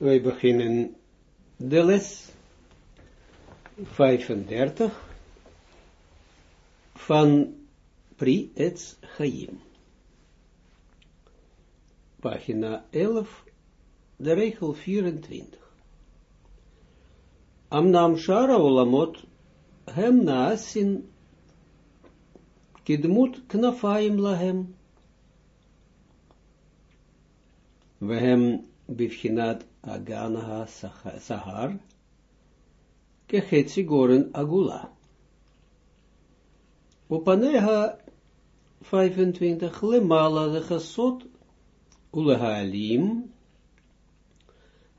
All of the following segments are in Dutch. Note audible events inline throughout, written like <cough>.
Wij beginnen de les 35 van Pri Etz Chaim. Pagina 11, de regel 24. Amnam Shara Olamot hem naasin kidmut knafaim lahem. We hem bivchinat agana sahar, kechetzi goren agula. Upaneha 25 lemala de gesot ulehalim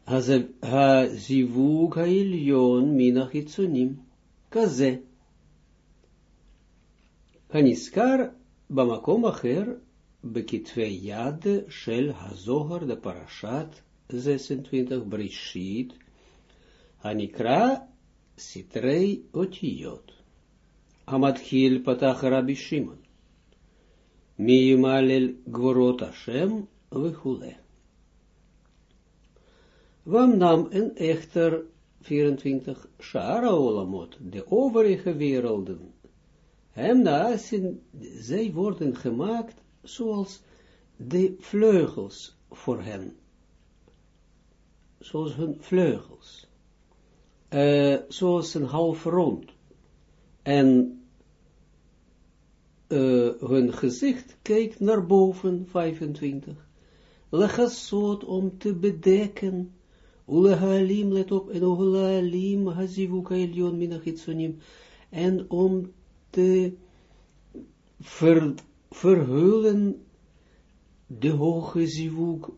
ha-zivug ha-ilyon minach itzunim kaze. Haniskar bamakom acher bekitve yad shel hazohar de parashat 26 Brishit, Hanikra Sitrei Otiyot. Amadhil Patach Rabbi Shimon. Yimalel Gvorot Hashem Vechule. Wam nam en echter 24 Shara Olamot, de overige werelden. Hem naasin, zij worden gemaakt zoals de vleugels voor hen zoals hun vleugels, uh, zoals een half rond. En uh, hun gezicht kijkt naar boven, 25. Lechassot om te bedekken. Ulehalim, let op, en ulehalim, hazivuka elion minachitsonim. En om te ver, verhullen de hoge zivuk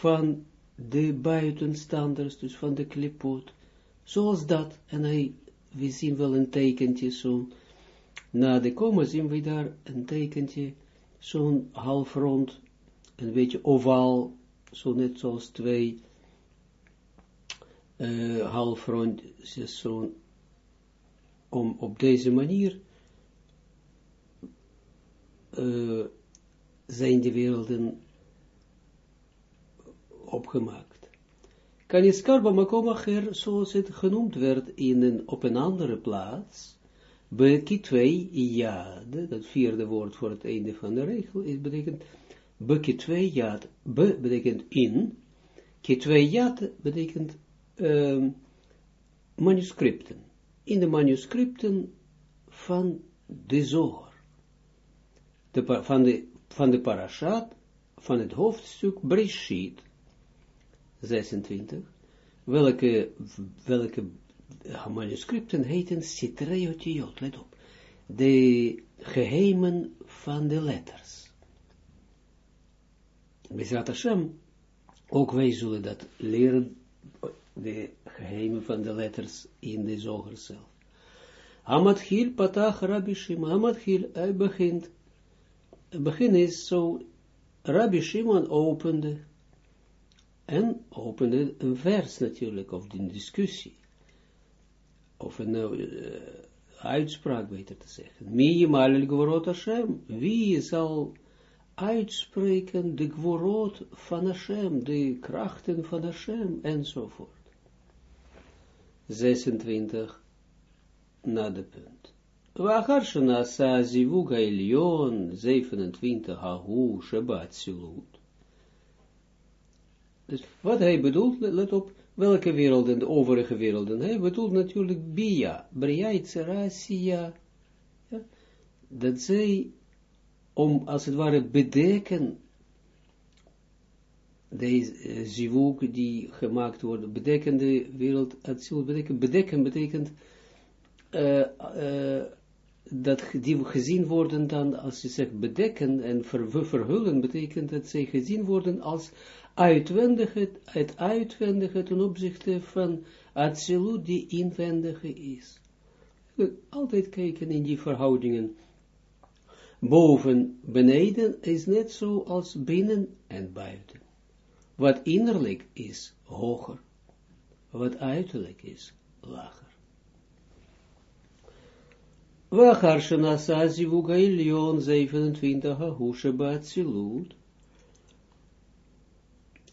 van de buitenstanders, dus van de klipot, zoals dat, en hij, we zien wel een tekentje, zo, na de komma zien we daar een tekentje, zo'n half rond, een beetje ovaal, zo net zoals twee uh, half rond, zo, om op deze manier uh, zijn de werelden opgemaakt. Kaniskar bamakomacher, zoals het genoemd werd in op een andere plaats, bekitwei jade, dat vierde woord voor het einde van de regel, is betekent bekitwei jad, be betekent in, kitwei jad betekent um, manuscripten. In de manuscripten van de zoger, van, de, van de parashat, van het hoofdstuk Breshit, 26, welke, welke manuscripten heten Citreotiot, let op, de geheimen van de letters. Bezrat Hashem, ook wij zullen dat leren, de geheimen van de letters in de zoger zelf. Amadhil patach Rabbi Shimon, Amadhil, hij begint, begin is zo, Rabbi Shimon opende, en opende een vers natuurlijk, of een discussie, of een uh, uitspraak, beter te zeggen. Hashem, wie zal uitspreken de gvorot van Hashem, de krachten van Hashem, enzovoort. 26 na de punt. Wachar shana sa zivuga ilion, 27 hahu sheba tzilut. Dus wat hij bedoelt, let op, welke werelden, de overige werelden, hij bedoelt natuurlijk Bia, Bria, dat zij, om als het ware bedekken, deze uh, die gemaakt worden, bedekken de wereld, bedekken, bedekken betekent, uh, uh, dat die gezien worden dan, als je zegt bedekken en ver, verhullen, betekent dat zij gezien worden als uitwendige, het uitwendige ten opzichte van absoluut die inwendige is. Altijd kijken in die verhoudingen. Boven, beneden is net zo als binnen en buiten. Wat innerlijk is, hoger. Wat uiterlijk is, lager. Wachar shenasa zivuga ilion 27 hahushe baatsilut.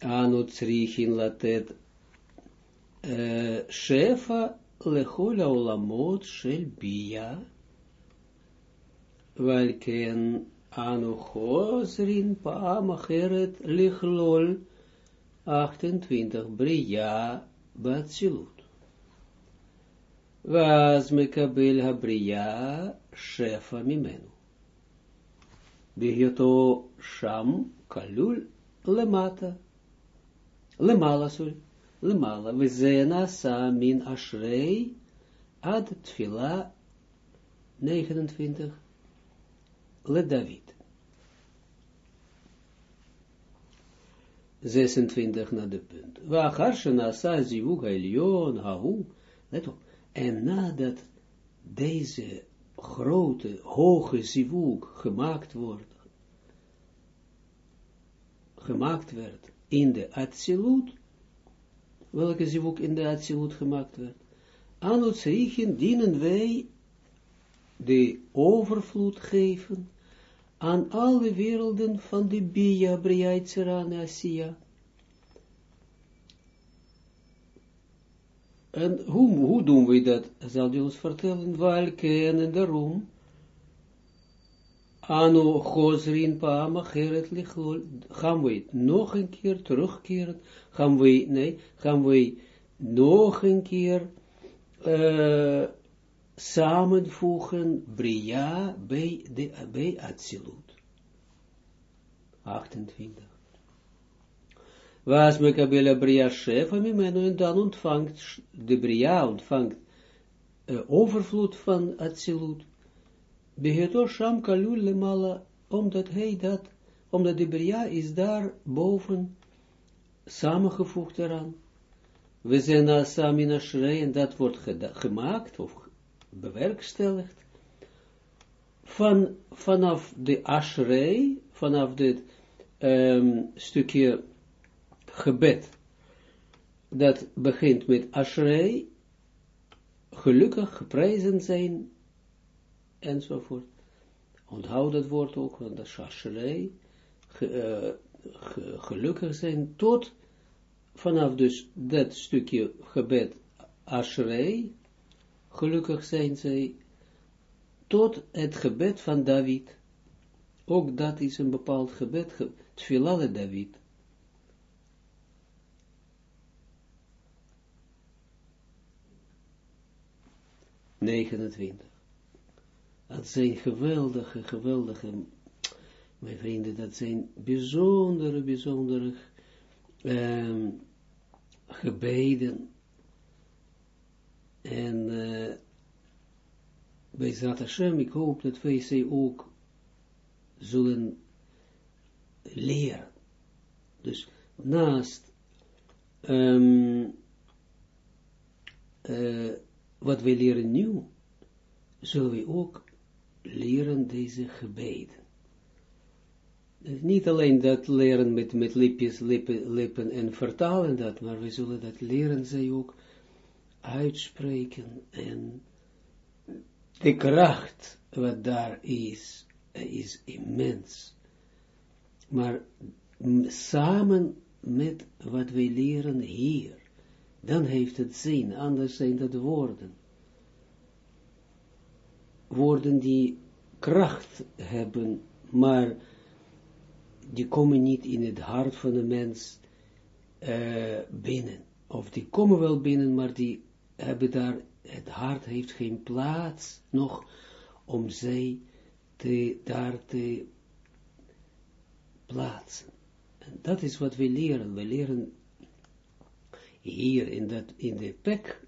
Anu tsrichin latet Shefa lechola olamot shel bia, welken anu chosrin paam acheret lichlol 28 bria batsilut. Vaz mekabel habria shefa mimenu. Bihyoto sham kalul lemata. Lemala, sorry. Lemala. Vizena sa min ashrei ad tfila 29. Le David. 26 naar de punt. Waar Harshana sa zivug elion hahu. Let op. En nadat deze grote, hoge zivug gemaakt wordt, gemaakt werd in de Atsilut, welke zivug in de Atsilut gemaakt werd, aan het dienen wij de overvloed geven aan alle werelden van de Bia, Bria, Tzerane, Asiya. En hoe, hoe doen we dat? Zal hij ons vertellen, welke en daarom. Ano Gosrin Paama Geret Lichlol. Gaan we nog een keer terugkeren? Gaan we, nee, gaan we nog een keer uh, samenvoegen Bria bij, de, bij Atsilut. 28. Was mekabela Bria Shefa mimenu en dan ontvangt de Bria ontvangt uh, overvloed van Atsilut. Beheto Sham Kalul Lemala, omdat hij dat, omdat de Bria is daar boven samengevoegd eraan. We zijn na Samina Shrei en dat wordt gemaakt of bewerkstelligd van, vanaf de Ashrei, vanaf dit um, stukje gebed, dat begint met Ashrei, gelukkig geprezen zijn, enzovoort. Onthoud dat woord ook, want dat is Ashrei, ge, gelukkig zijn, tot vanaf dus dat stukje gebed Ashrei, gelukkig zijn zij, tot het gebed van David. Ook dat is een bepaald gebed, Tfilale David. Negenentwintig. Dat zijn geweldige, geweldige, mijn vrienden, dat zijn bijzondere, bijzondere um, gebeden en uh, bij Zat ik hoop dat wij ze ook zullen leren. Dus naast um, uh, wat wij leren nu, zullen we ook leren deze gebeden. Niet alleen dat leren met, met lipjes, lippen, lippen en vertalen dat, maar we zullen dat leren zij ook uitspreken en de kracht wat daar is, is immens. Maar samen met wat wij leren hier, dan heeft het zin, anders zijn dat woorden. Woorden die kracht hebben, maar die komen niet in het hart van de mens uh, binnen. Of die komen wel binnen, maar die hebben daar, het hart heeft geen plaats nog om zij daar te plaatsen. En dat is wat we leren. We leren hier in, dat, in de pek,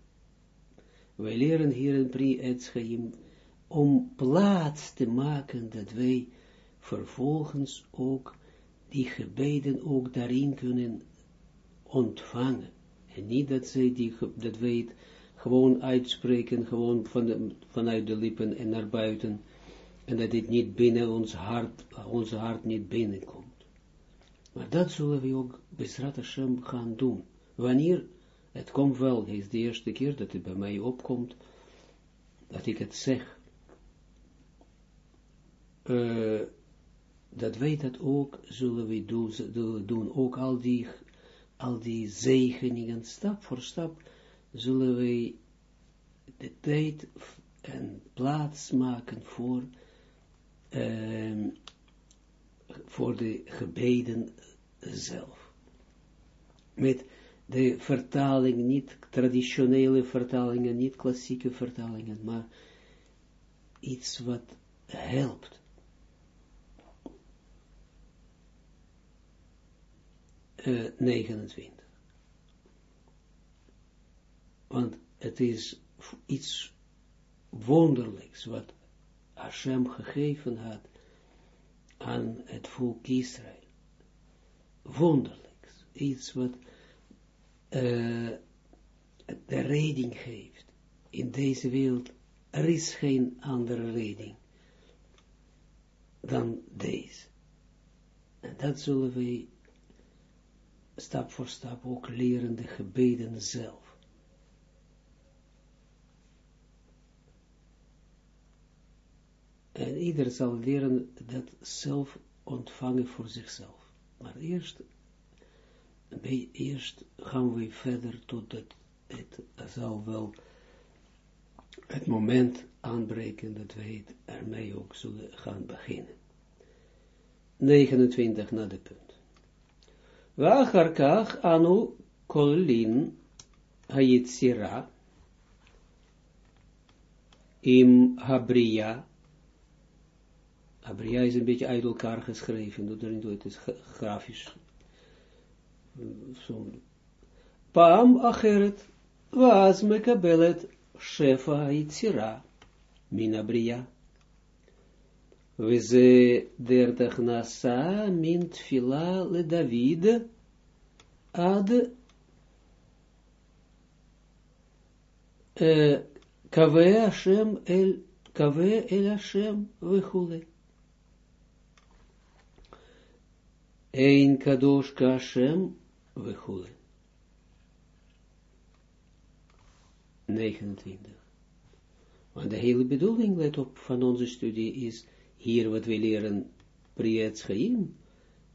we leren hier in Pri Etschaim, om plaats te maken dat wij vervolgens ook die gebeden ook daarin kunnen ontvangen. En niet dat die, dat wij gewoon uitspreken, gewoon van de, vanuit de lippen en naar buiten, en dat dit niet binnen ons hart, ons hart niet binnenkomt. Maar dat zullen we ook Besrat Hashem gaan doen. Wanneer, het komt wel, het is de eerste keer dat het bij mij opkomt, dat ik het zeg, uh, dat wij dat ook zullen we doen, doen ook al die, al die zegeningen, stap voor stap, zullen wij de tijd en plaats maken voor, uh, voor de gebeden zelf. Met de vertaling, niet traditionele vertalingen, niet klassieke vertalingen, maar iets wat helpt. Uh, 29. Want het is iets wonderlijks wat Hashem gegeven had aan het volk Israël. Wonderlijks. Iets wat uh, de reding geeft. In deze wereld, er is geen andere reding dan deze. En dat zullen we stap voor stap ook leren, de gebeden zelf. En ieder zal leren dat zelf ontvangen voor zichzelf. Maar eerst, bij, eerst gaan we verder totdat het, het zal wel het moment aanbreken dat wij het ermee ook zullen gaan beginnen. 29 na de punt. Wacharkach anu kolin hayitsira im habria Abria is een beetje uit elkaar geschreven, door erin het is grafisch. Paam acheret, was mekabelet shefa yitzira, min abria. Weze dertach nasa min tfila le David ad kave Hashem el kave el Hashem vechule. Een kadosh kashem vechule. 29. Want de hele bedoeling, let op, van onze studie is, hier wat we leren, Priyat Chaim,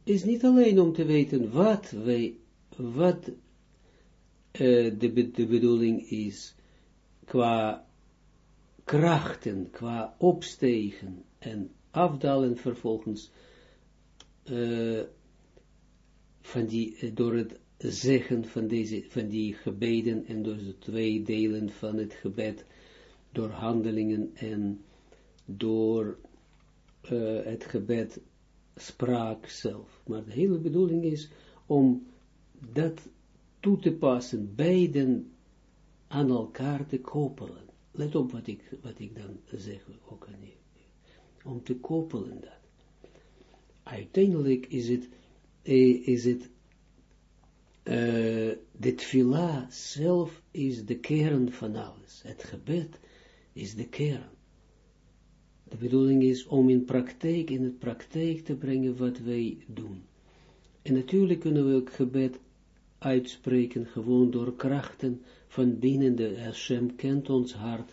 is niet alleen om te weten wat wij, wat uh, de, de bedoeling is, qua krachten, qua opstegen en afdalen vervolgens, uh, van die, eh, door het zeggen van, deze, van die gebeden en door de twee delen van het gebed, door handelingen en door uh, het gebed spraak zelf. Maar de hele bedoeling is om dat toe te passen, beiden aan elkaar te koppelen. Let op wat ik, wat ik dan zeg, ook aan je. Om te koppelen dat. Uiteindelijk is het is het, uh, de zelf is de kern van alles. Het gebed is de kern. De bedoeling is om in praktijk, in het praktijk te brengen wat wij doen. En natuurlijk kunnen we ook gebed uitspreken, gewoon door krachten van binnen de Hashem kent ons hart.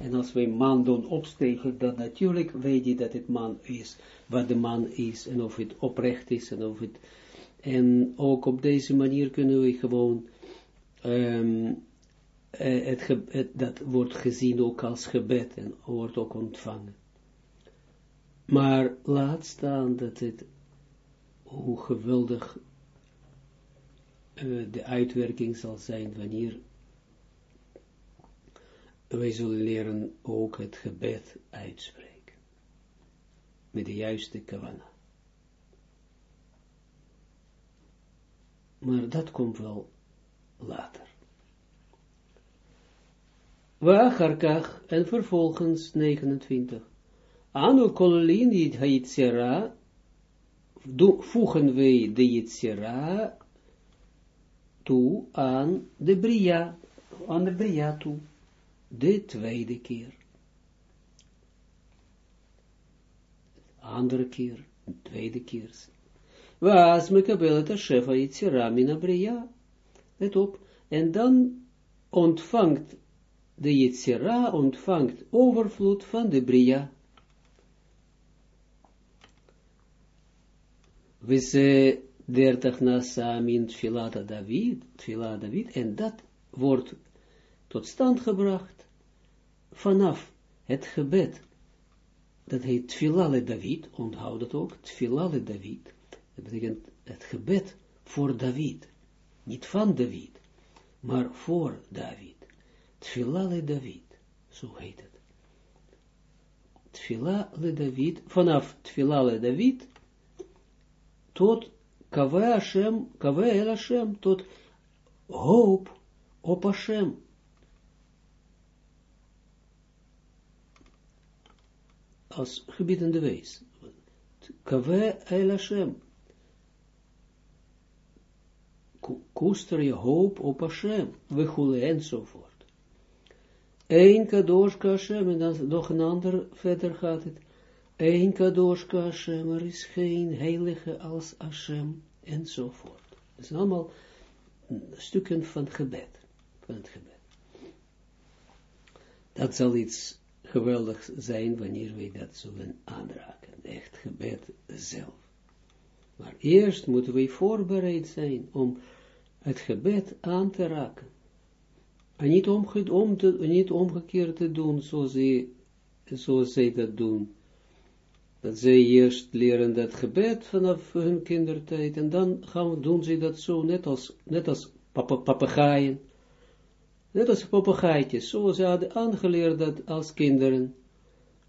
En als wij man doen opstegen, dan natuurlijk weet je dat het man is, wat de man is, en of het oprecht is, en of het... En ook op deze manier kunnen we gewoon, um, het, het, dat wordt gezien ook als gebed, en wordt ook ontvangen. Maar laat staan dat het, hoe geweldig uh, de uitwerking zal zijn wanneer wij zullen leren ook het gebed uitspreken. Met de juiste kavana. Maar dat komt wel later. Wacharkach en vervolgens 29. Anu kololin het hayitzera, voegen wij de yitzera toe aan de bria, aan de bria toe de tweede keer. Andere keer, tweede keer. Was me kabel het shefa yitzira mina bria. Let op. En dan ontvangt de yitzira, ontvangt overvloed van de bria. We ze dertig nasa min tfilata David, tfila David, en dat wordt tot stand gebracht vanaf het gebed. Dat heet Tfilale David, onthoud het ook, Tfilale David. Dat betekent het gebed voor David. Niet van David, maar voor David. Tfilale David, zo heet het. Tfilale David, vanaf Tfilale David, tot Kave Hashem, Kave El Hashem, tot hoop op Hashem. Als gebiedende wees. Kave El Hashem. Koester je hoop op Hashem. We goelen enzovoort. Eén kadoshka Hashem, en dan nog een ander, verder gaat het. Eén kadoshka Hashem, er is geen heilige als Hashem, enzovoort. Dat zijn allemaal stukken van gebed, van het gebed. Dat zal iets geweldigs zijn wanneer wij dat zullen aanraken, echt gebed zelf. Maar eerst moeten wij voorbereid zijn om het gebed aan te raken. En niet, omge om te, niet omgekeerd te doen zoals zij, zoals zij dat doen. Dat zij eerst leren dat gebed vanaf hun kindertijd. En dan gaan, doen ze dat zo, net als, net als papegaaien. Net als papegaaitjes. Zo ze hadden aangeleerd dat als kinderen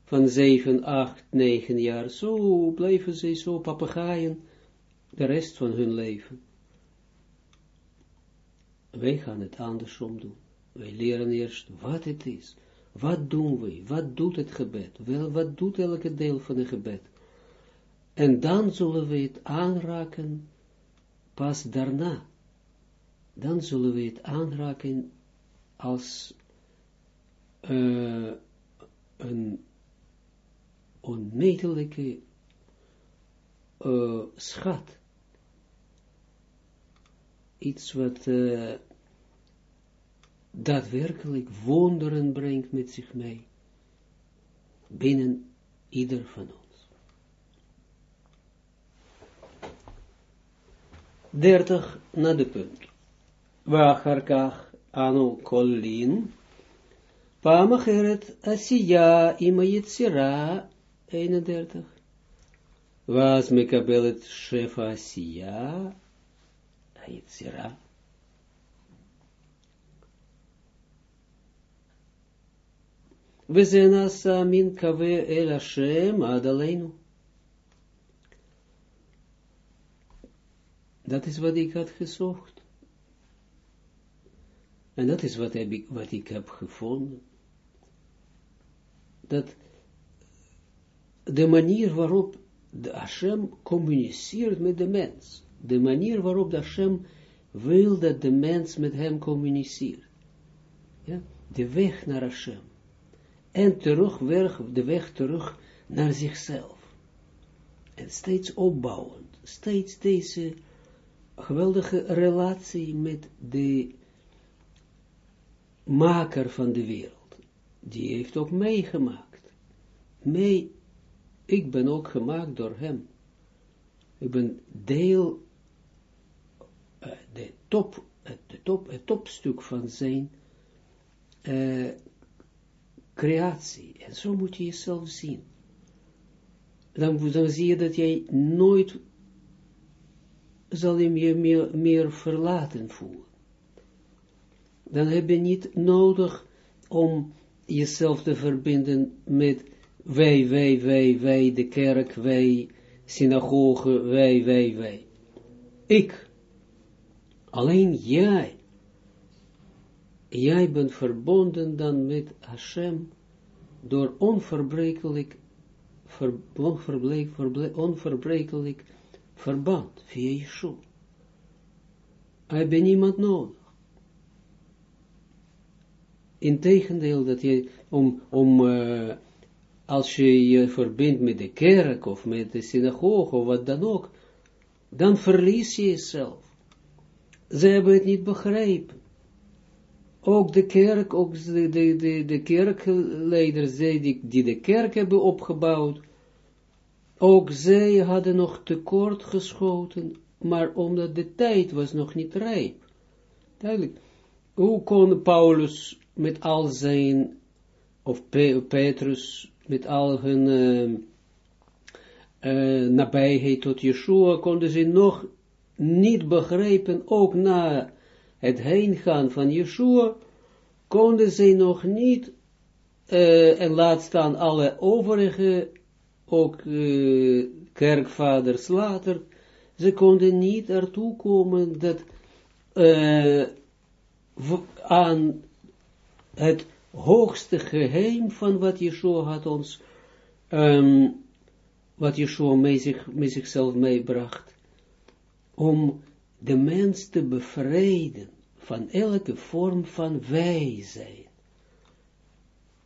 van 7, 8, 9 jaar. Zo blijven ze zo papegaaien de rest van hun leven. Wij gaan het andersom doen. Wij leren eerst wat het is. Wat doen we? Wat doet het gebed? Wel, wat doet elke deel van het gebed? En dan zullen we het aanraken pas daarna. Dan zullen we het aanraken als uh, een onmetelijke uh, schat. Iets wat uh, daadwerkelijk wonderen brengt met zich mee, binnen ieder van ons. 30 na de punt. Wacharkach anu kolin, pamacheret asiya ima yitzira, 31. Was mekabelet shefa asiya, yitzira, We zijn asa min kave el Hashem adaleinu. Dat is wat ik had gezocht. En dat is wat, ik, wat ik heb gevonden. Dat de manier waarop de Hashem communiceert met de mens, de manier waarop de Hashem wil dat de mens met hem communiceert, ja, de weg naar Hashem, en terug, de weg terug naar zichzelf. En steeds opbouwend, steeds deze geweldige relatie met de maker van de wereld. Die heeft ook meegemaakt. Mee, ik ben ook gemaakt door hem. Ik ben deel, uh, de top, het, top, het topstuk van zijn uh, creatie. En zo moet je jezelf zien. Dan, dan zie je dat jij nooit zal je meer, meer, verlaten voelen. Dan heb je niet nodig om jezelf te verbinden met wij, wij, wij, wij, de kerk, wij, synagoge, wij, wij, wij. Ik. Alleen jij jij bent verbonden dan met Hashem door onverbrekelijk, ver, verband via Yeshua. Hij ben niemand nodig. Integendeel dat je, om, om uh, als je je verbindt met de kerk of met de synagoge of wat dan ook, dan verlies je jezelf. Ze hebben het niet begrepen ook de kerk, ook de, de, de, de kerkleiders, die, die de kerk hebben opgebouwd, ook zij hadden nog tekort geschoten, maar omdat de tijd was nog niet rijp. Duidelijk. Hoe kon Paulus met al zijn, of Petrus, met al hun uh, nabijheid tot Yeshua, konden ze nog niet begrijpen, ook na het heengaan van Yeshua, konden ze nog niet, uh, en laat staan alle overige, ook uh, kerkvaders later, ze konden niet ertoe komen dat uh, aan het hoogste geheim van wat Yeshua had ons, um, wat Yeshua met, zich, met zichzelf meebracht, om de mens te bevrijden van elke vorm van wij zijn.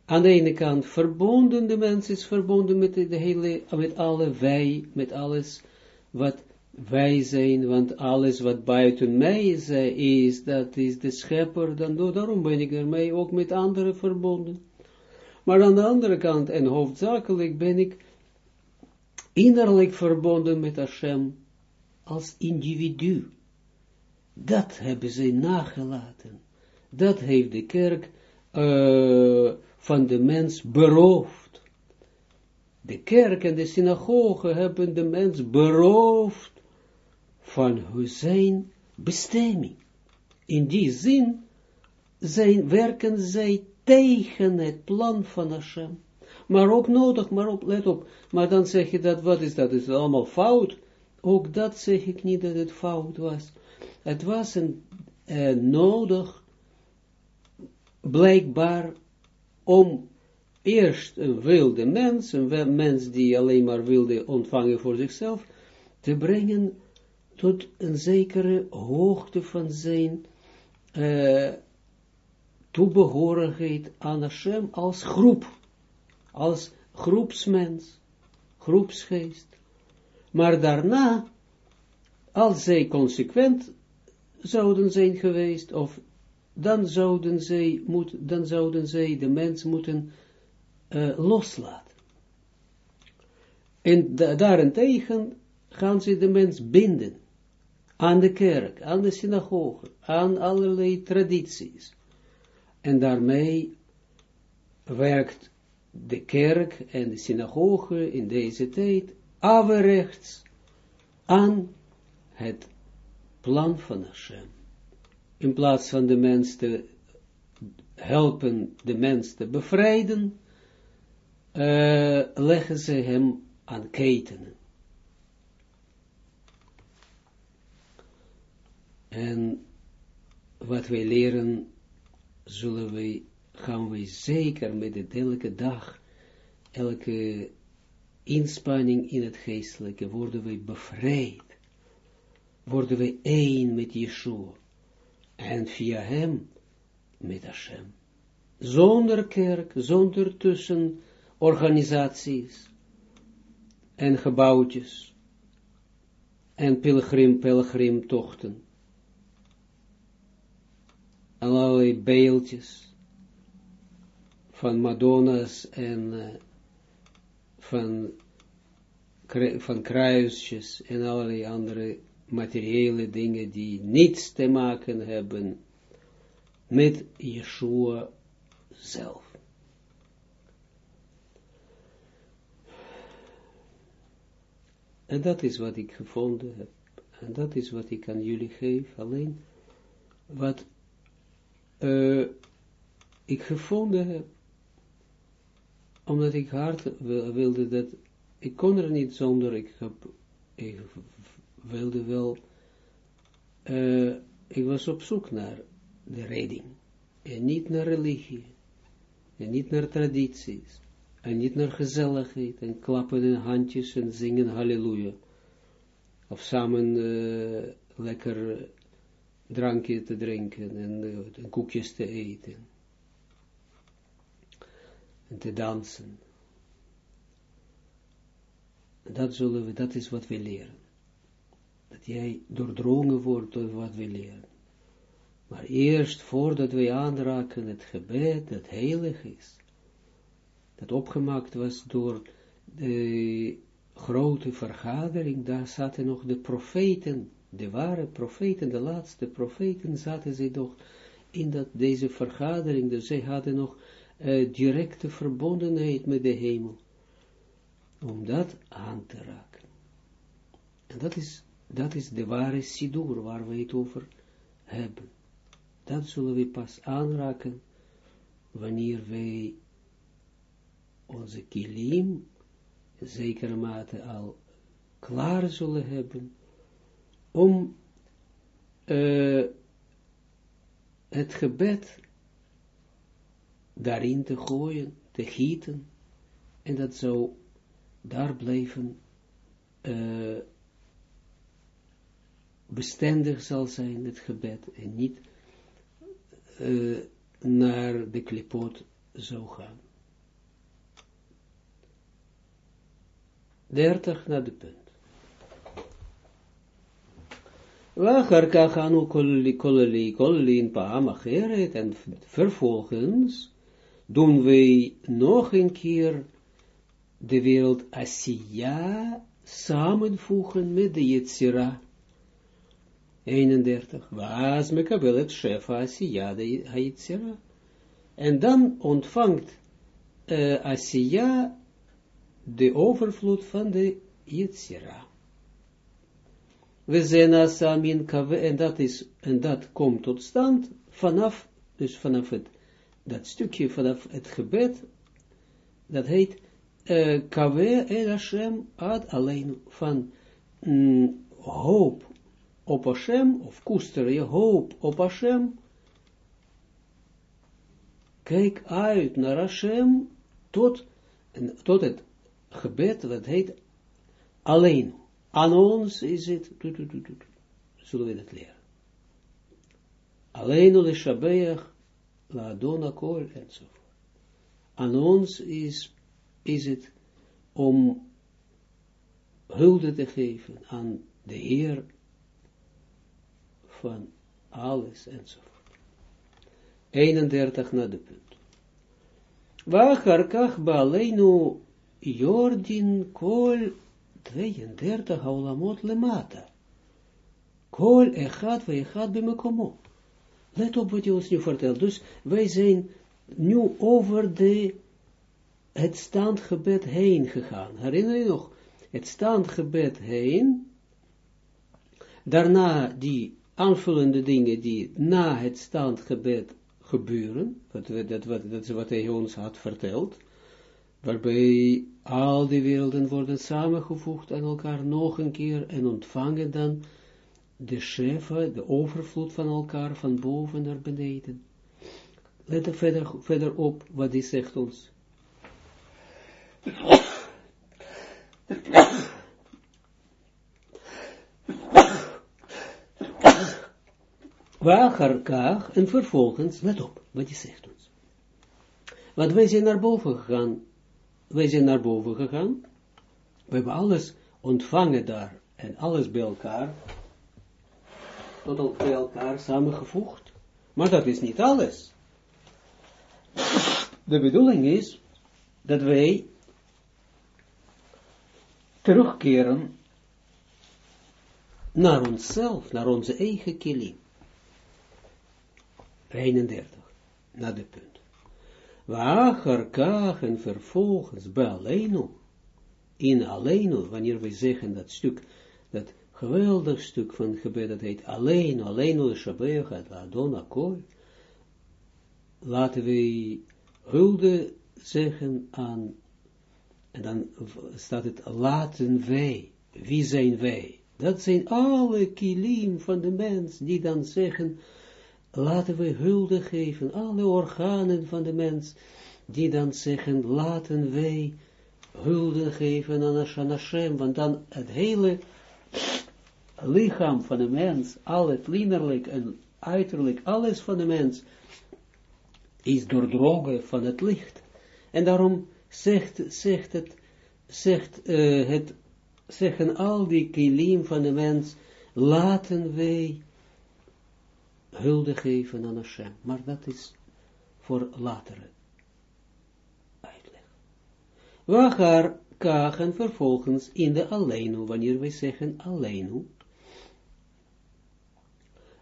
Aan de ene kant verbonden, de mens is verbonden met de hele, met alle wij, met alles wat wij zijn, want alles wat buiten mij is, is dat is de schepper, dan daarom ben ik ermee ook met anderen verbonden. Maar aan de andere kant, en hoofdzakelijk ben ik innerlijk verbonden met Hashem, als individu. Dat hebben ze nagelaten. Dat heeft de kerk uh, van de mens beroofd. De kerk en de synagoge hebben de mens beroofd van zijn bestemming. In die zin zijn, werken zij tegen het plan van Hashem. Maar ook nodig, maar op, let op, maar dan zeg je dat, wat is dat, is allemaal fout? Ook dat zeg ik niet dat het fout was. Het was uh, nodig, blijkbaar, om eerst een wilde mens, een mens die alleen maar wilde ontvangen voor zichzelf, te brengen tot een zekere hoogte van zijn uh, toebehorigheid aan Hashem als groep, als groepsmens, groepsgeest. Maar daarna, als zij consequent zouden zijn geweest, of dan zouden zij, moet, dan zouden zij de mens moeten uh, loslaten. En da daarentegen gaan ze de mens binden aan de kerk, aan de synagoge, aan allerlei tradities. En daarmee werkt de kerk en de synagoge in deze tijd averechts aan het plan van Hashem. In plaats van de mens te helpen, de mens te bevrijden, uh, leggen ze hem aan ketenen. En wat wij leren, zullen wij, gaan wij zeker met elke dag, elke inspanning in het geestelijke, worden wij bevrijd. Worden wij één met Yeshua. En via hem met Hashem. Zonder kerk, zonder tussenorganisaties en gebouwtjes en pilgrim, pelgrimtochten allerlei beeldjes van Madonna's en uh, van, van kruisjes en allerlei andere materiële dingen die niets te maken hebben met Yeshua zelf. En dat is wat ik gevonden heb. En dat is wat ik aan jullie geef. Alleen wat uh, ik gevonden heb, omdat ik hard wilde dat, ik kon er niet zonder, ik, heb, wilde wel, uh, ik was op zoek naar de redding, en niet naar religie, en niet naar tradities, en niet naar gezelligheid, en klappen in handjes en zingen halleluja, of samen uh, lekker drankje te drinken en, uh, koekjes te eten. En te dansen. En dat zullen we, dat is wat we leren. Dat jij doordrongen wordt door wat we leren. Maar eerst voordat wij aanraken het gebed dat heilig is, dat opgemaakt was door de grote vergadering, daar zaten nog de profeten de ware profeten, de laatste profeten, zaten ze toch in dat, deze vergadering, dus zij hadden nog uh, directe verbondenheid met de hemel, om dat aan te raken. En dat is, dat is de ware sidur, waar we het over hebben. Dat zullen we pas aanraken, wanneer wij onze kilim, zekere mate al klaar zullen hebben, om uh, het gebed daarin te gooien, te gieten, en dat zou daar blijven uh, bestendig zal zijn, het gebed, en niet uh, naar de klipot zou gaan. 30 naar de punt. Lacher kachanu kolli kolli in paam acheret en vervolgens doen wij nog een keer de wereld Asiya samenvoegen met de Yetzira. 31. Was mekabel het shefa Asiya Yetzira. En dan ontvangt uh, Asiya de overvloed van de Yetzira. We zijn samin kave, en dat is, en dat komt tot stand vanaf, dus vanaf het, dat stukje vanaf het gebed, dat heet uh, kave el ad alleen van mm, hoop op Hashem, of koester je hoop op Hashem, kijk uit naar Hashem, tot, tot het gebed, dat heet alleen. Aan ons is het, zullen we dat leren. Alleen de Shabbeach, la Adona Kol, enzovoort. Aan ons is, is het om hulde te geven aan de Heer van alles, enzovoort. 31 na de punt. Wacharkach baleinu Jordin kol 32 haulamot lemata. Kol echad we echad bimekomo. Let op wat je ons nu vertelt. Dus wij zijn nu over de, het standgebed heen gegaan. Herinner je nog? Het standgebed heen. Daarna die aanvullende dingen die na het standgebed gebeuren. Dat, dat, dat, is wat hij ons had verteld waarbij al die werelden worden samengevoegd aan elkaar nog een keer en ontvangen dan de shefa, de overvloed van elkaar, van boven naar beneden. Let er verder, verder op wat hij zegt ons. <coughs> Wagarkach en vervolgens, let op wat hij zegt ons. Want wij zijn naar boven gegaan wij zijn naar boven gegaan, we hebben alles ontvangen daar, en alles bij elkaar, tot bij elkaar samengevoegd, maar dat is niet alles. De bedoeling is, dat wij terugkeren naar onszelf, naar onze eigen kilim. 31, naar de punt. Waacharkach en vervolgens bij Aleinu, in Aleinu, wanneer we zeggen dat stuk, dat geweldig stuk van het gebed, dat heet Aleinu, Aleinu de Shabbat, het Adon laten we hulde zeggen aan, en dan staat het laten wij, wie zijn wij? Dat zijn alle kilim van de mens, die dan zeggen, laten we hulde geven, alle organen van de mens, die dan zeggen, laten wij hulde geven aan Hashem, want dan het hele lichaam van de mens, al het innerlijk en uiterlijk, alles van de mens, is doordrogen van het licht. En daarom zegt, zegt het, zegt uh, het, zeggen al die kilim van de mens, laten wij hulde geven aan Hashem. Maar dat is voor latere uitleg. Wagar kagen vervolgens in de Aleinu, wanneer wij zeggen Aleinu,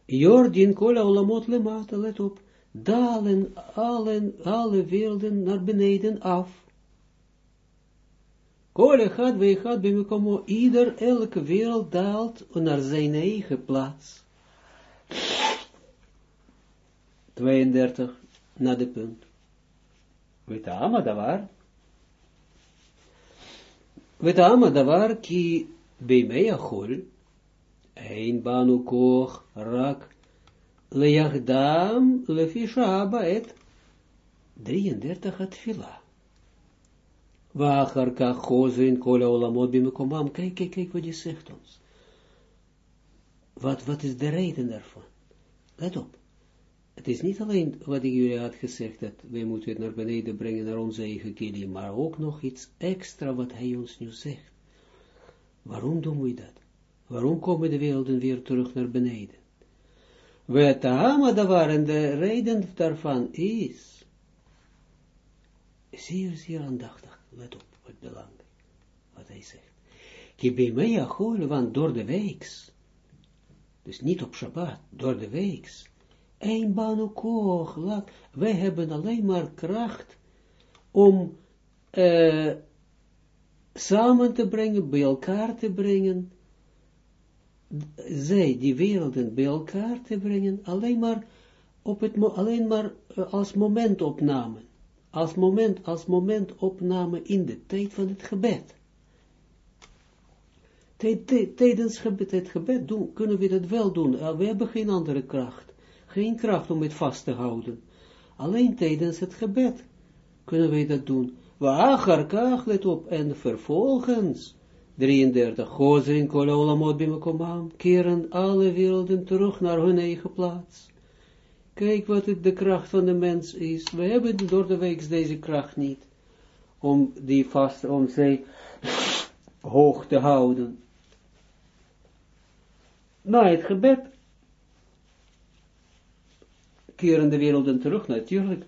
Jordin kola olamot lemata, let op, dalen allen, alle werelden naar beneden af. Kole gaat bij gaat bij ieder, elke wereld daalt naar zijn eigen plaats. 32, na de punt. Weet ama davar. Weet ama davar ki bij mij achol, een banu koch rak lejagdam lefisha et 33 het fila. Wachar ka in kola olamot bimekomam. Kijk, kijk, kijk wat je zegt ons. Wat, wat is de reden daarvan? Let op. Het is niet alleen wat ik jullie had gezegd, dat wij moeten het naar beneden brengen, naar onze eigen kilim, maar ook nog iets extra wat hij ons nu zegt. Waarom doen we dat? Waarom komen de werelden weer terug naar beneden? We daar en de reden daarvan is, zeer, zeer aandachtig, let op, wat belangrijk, wat hij zegt. Kibimea gooien, want door de weeks, dus niet op Shabbat, door de weeks, een banu wij hebben alleen maar kracht om uh, samen te brengen, bij elkaar te brengen, zij, die werelden, bij elkaar te brengen, alleen maar, op het, alleen maar uh, als momentopname, als moment, als momentopname in de tijd van het gebed. Tijdens het gebed doen, kunnen we dat wel doen, uh, we hebben geen andere kracht geen kracht om het vast te houden. Alleen tijdens het gebed kunnen wij dat doen. Waar kach, let op, en vervolgens, 33, Gozer in kola olamot bimekomam, keren alle werelden terug naar hun eigen plaats. Kijk wat het de kracht van de mens is. We hebben door de week deze kracht niet, om die vast, om zij hoog te houden. Na het gebed keren de werelden terug, natuurlijk,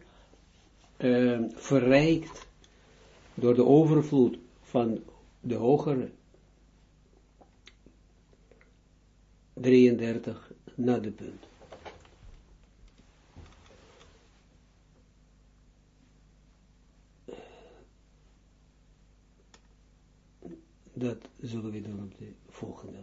uh, verrijkt door de overvloed van de hogere 33 na de punt. Dat zullen we doen op de volgende.